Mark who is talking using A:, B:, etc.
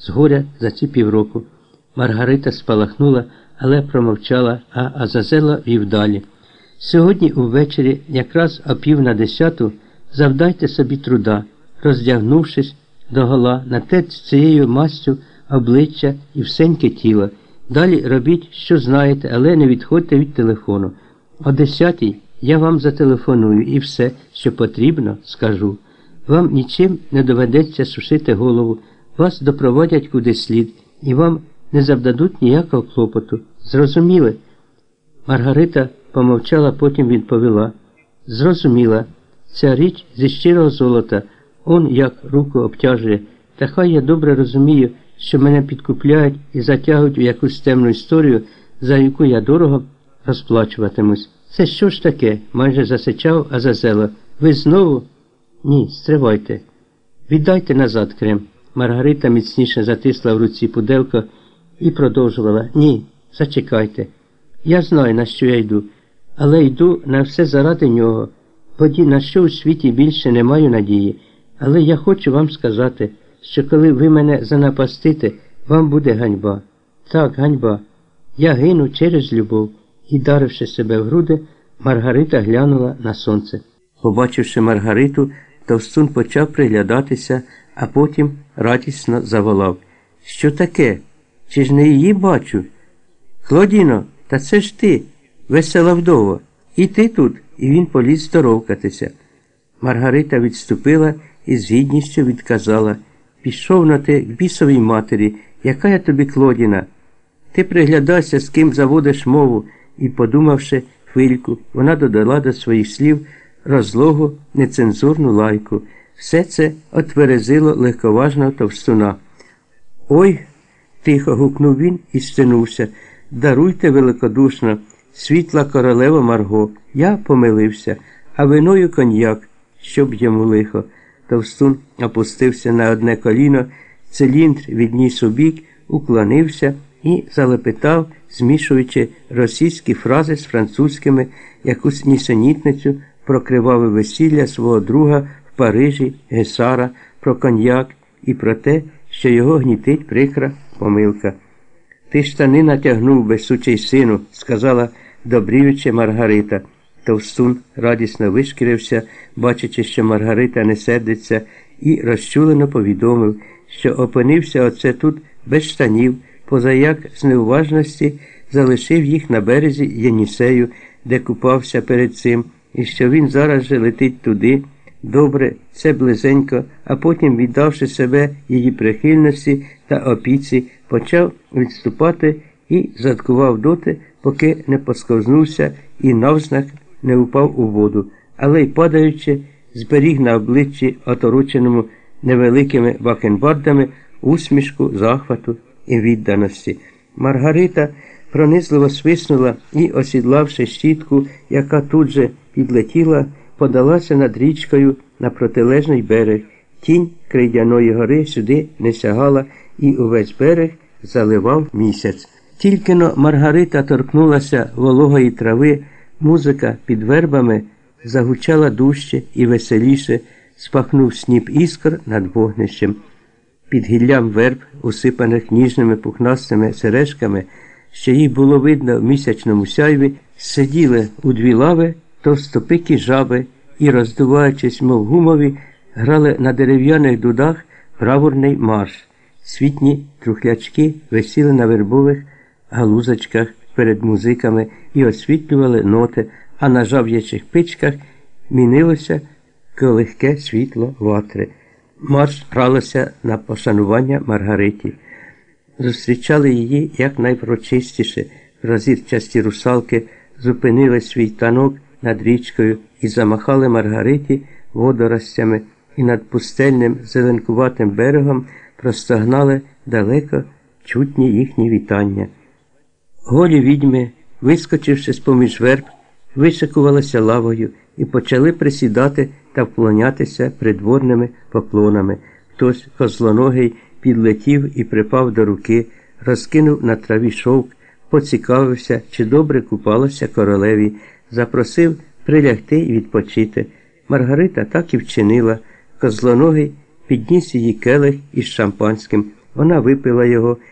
A: з горя за ці півроку. Маргарита спалахнула, але промовчала, а Азазела вів далі. Сьогодні увечері, якраз о пів на десяту, завдайте собі труда, роздягнувшись догола, натерт цією мастю обличчя і всеньке тіло. Далі робіть, що знаєте, але не відходьте від телефону. О десятій я вам зателефоную і все, що потрібно, скажу. Вам нічим не доведеться сушити голову, вас допроводять куди слід, і вам не завдадуть ніякого клопоту. Зрозуміли? Маргарита помовчала, потім відповіла. Зрозуміла, ця річ зі щирого золота, он як руку обтяжує, та хай я добре розумію, що мене підкупляють і затягують у якусь темну історію, за яку я дорого розплачуватимусь. Це що ж таке? майже засичав Азазела. Ви знову? Ні, стривайте. Віддайте назад Крем. Маргарита міцніше затисла в руці пуделко і продовжувала. Ні, зачекайте. Я знаю, на що я йду, але йду на все заради нього. Боді на що у світі більше не маю надії. Але я хочу вам сказати, що коли ви мене занапастите, вам буде ганьба. Так, ганьба. Я гину через любов і, даривши себе в груди, Маргарита глянула на сонце. Побачивши Маргариту, Товстун почав приглядатися, а потім радісно заволав. Що таке? Чи ж не її бачу? Клодіно, та це ж ти, весела вдова. І ти тут, і він поліз здоровкатися. Маргарита відступила і з гідністю відказала Пішов на ти к бісовій матері, яка я тобі Клодіна. Ти приглядайся, з ким заводиш мову, і, подумавши хвильку, вона додала до своїх слів розлогу, нецензурну лайку. Все це отверезило легковажного товстуна. Ой, тихо гукнув він і стинувся. Даруйте великодушно, світла королева Марго. Я помилився, а виною коньяк, щоб йому лихо. Товстун опустився на одне коліно, циліндр відніс у бік, уклонився і залепетав, змішуючи російські фрази з французькими, якусь нісенітницю про криваве весілля свого друга Парижі, Гесара, про коньяк і про те, що його гнітить прикра помилка. Ти штани натягнув, безсучий сину, сказала добрівиче Маргарита. Товстун радісно вишкірився, бачачи, що Маргарита не сердиться, і розчулено повідомив, що опинився оце тут без штанів, позаяк з неуважності залишив їх на березі Єнісею, де купався перед цим, і що він зараз же летить туди. Добре, це близенько, а потім, віддавши себе її прихильності та опіці, почав відступати і заткував доти, поки не посковзнувся і навзнак не упав у воду, але й падаючи, зберіг на обличчі, отороченому невеликими бакенбардами, усмішку, захвату і відданості. Маргарита пронизливо свиснула і, осідлавши щітку, яка тут же підлетіла, подалася над річкою на протилежний берег. Тінь крейдяної гори сюди не сягала, і увесь берег заливав місяць. Тільки но Маргарита торкнулася вологої трави, музика під вербами загучала дужче і веселіше, спахнув сніп іскр над вогнищем. Під гіллям верб, усипаних ніжними пухнастими сережками, що їх було видно в місячному сяйві, сиділи у дві лави товстопикі жаби і, роздуваючись, мов гумові, грали на дерев'яних дудах бравурний марш. Світні трухлячки висіли на вербових галузочках перед музиками і освітлювали ноти, а на жав'ячих пичках мінилося легке світло ватри. Марш гралося на пошанування Маргариті. Зустрічали її якнайврочистіше. Розірчасті русалки зупинили свій танок над річкою і замахали Маргариті водоростями, і над пустельним зеленкуватим берегом простогнали далеко чутні їхні вітання. Голі відьми, вискочивши з поміж верб, вишикувалися лавою і почали присідати та вклонятися придворними поклонами. Хтось козлоногий підлетів і припав до руки, розкинув на траві шовк, поцікавився, чи добре купалася королеві, запросив прилягти і відпочити. Маргарита так і вчинила. Козлоногий підніс її келих із шампанським, Вона випила його